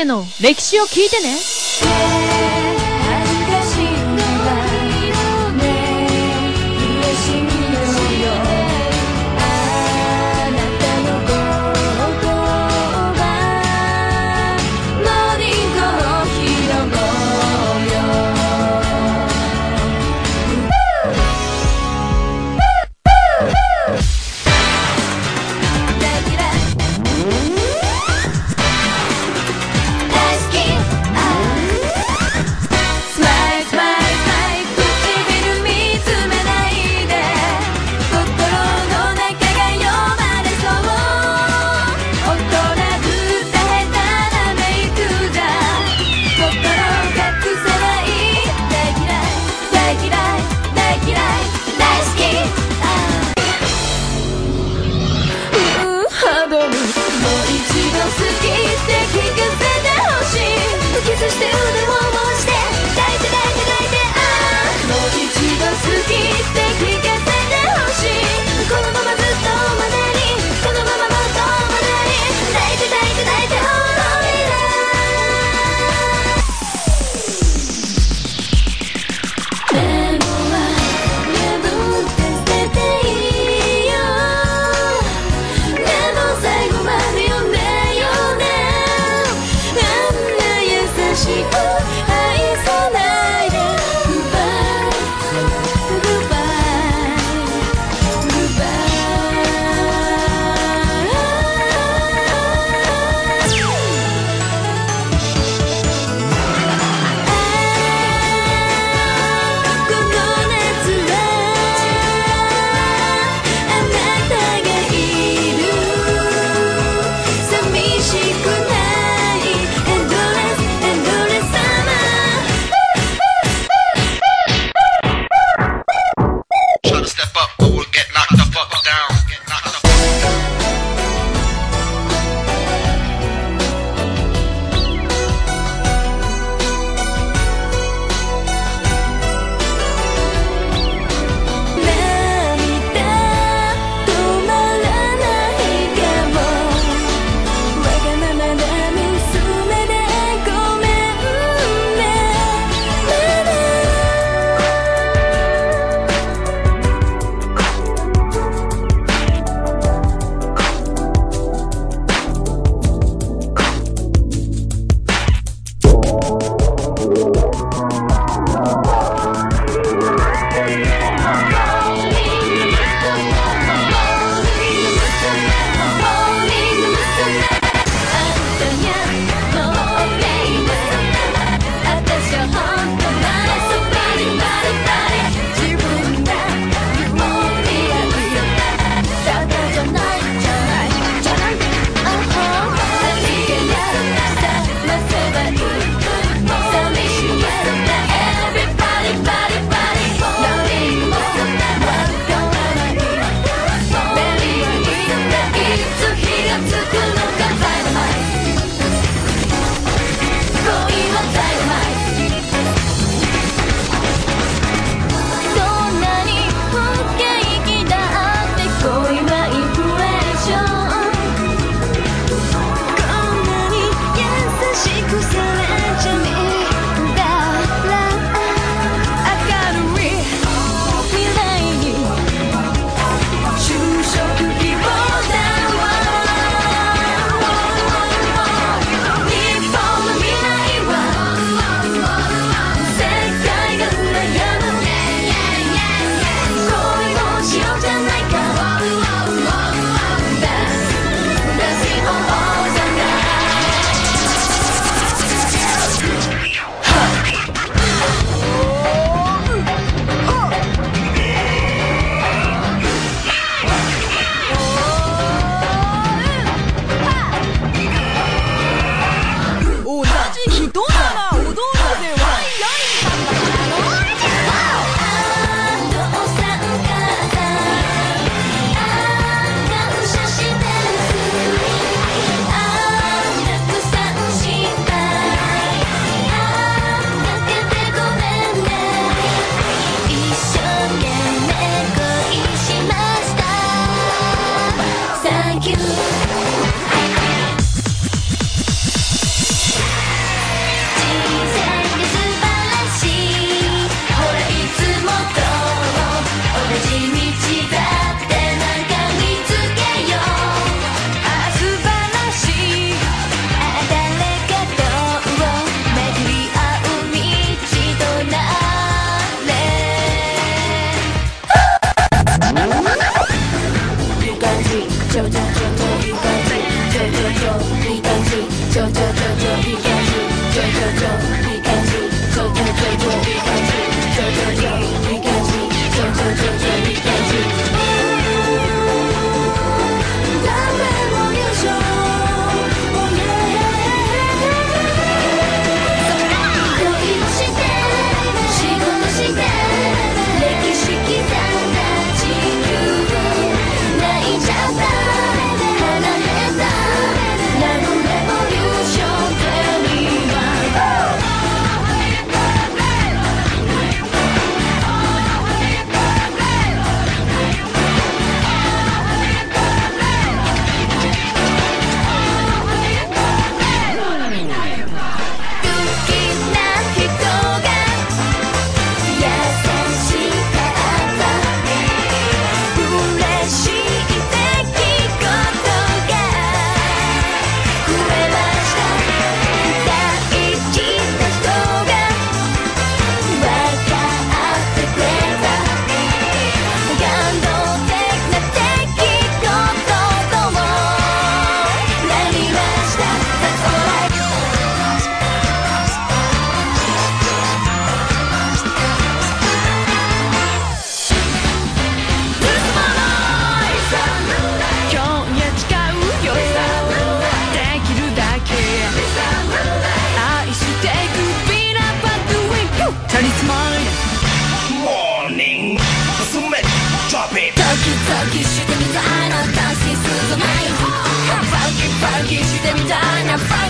姫の歴史を聞いてね。your friend.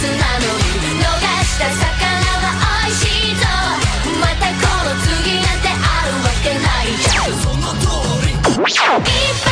つなのに逃した魚はおいしいぞ。またこの次なんてあるわけないじゃん。その通り。